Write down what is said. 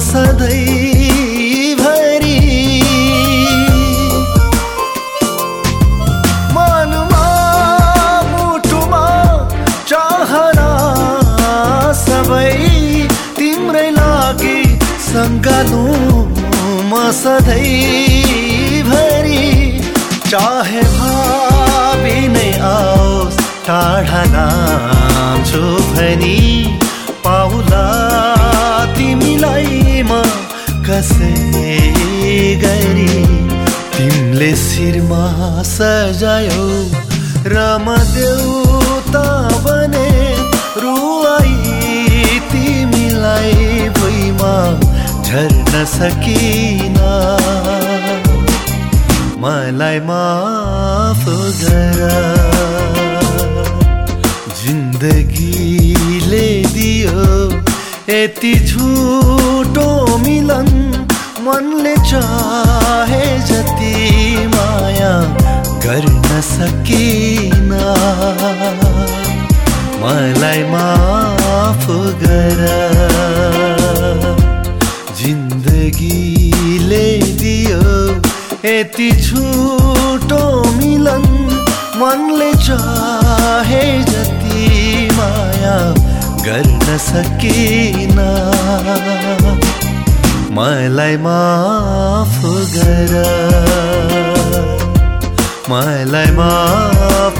सधैँभरि। मनमा मुटुमा चाहना सबै तिम्रै लागि सङ्गालु म सधैँभरि। चाहे भावी नै आओस् टाढा नाम्छु भनी पाउला। कसै गरी। तिमीले शिरमा सजायौ र म बने। रुवाई तिमीलाई भुइँमा झर्न सकिन। मलाई माफ गर। जिन्दगीले दियो यति झुटो मिलन मनले चाहे जति माया गर्न सकिन। मलाई माफ गर। जिन्दगीले दियो यति झुटो मिलन मनले चाहे गर्न सकिन। मलाई माफ गर। मलाई माफ